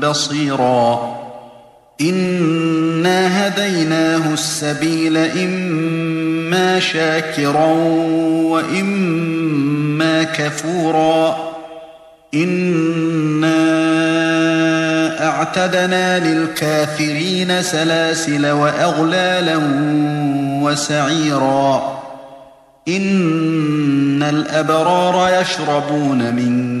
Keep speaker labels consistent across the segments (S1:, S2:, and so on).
S1: بصيرا. إنا هديناه السبيل إما شاكرا وإما كفورا. إنا اعتدنا للكافرين سلاسل وأغلالا وسعيرا. إن الأبرار يشربون من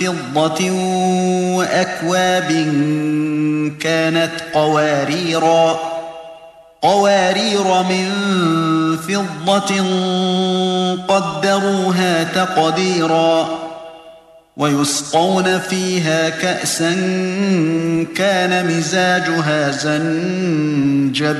S1: فضة وأكواب كانت قواريرا قوارير من فضة قدروها تقديرا ويسقون فيها كأسا كان مزاجها زنجبيلا.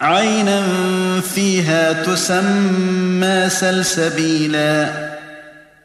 S1: عينا فيها تسمى سلسبيلا.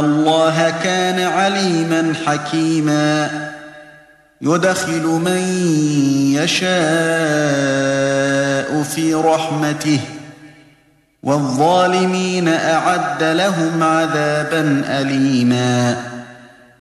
S1: الله كان عليما حكيما. يدخل من يشاء في رحمته والظالمين أعد لهم عذابا أليماً.